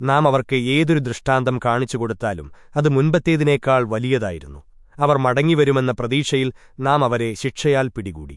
നാം അവർക്ക് ഏതൊരു ദൃഷ്ടാന്തം കാണിച്ചു കൊടുത്താലും അത് മുൻപത്തേതിനേക്കാൾ വലിയതായിരുന്നു. അവർ മടങ്ങിവരുമെന്ന പ്രതീക്ഷയിൽ നാം അവരെ ശിക്ഷയാൽ പിടികൂടി.